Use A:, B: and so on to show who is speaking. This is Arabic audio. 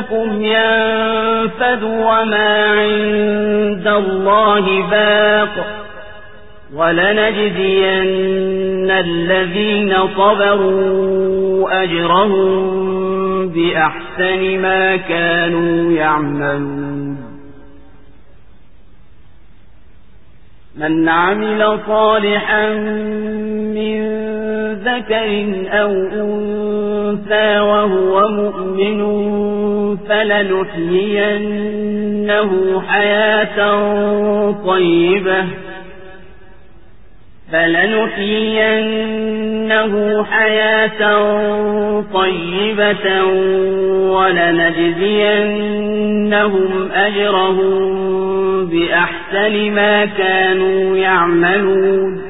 A: عندكم ينفذ وما عند الله باق ولنجزين الذين صبروا أجرهم بأحسن ما كانوا يعملون من عمل صالحا من ذكر أو أنثى وهو مؤمن فلنحيينه حياة طيبة فلنحيينه حياة طيبة ولنجزينهم أجرهم بأحسن ما كانوا يعملون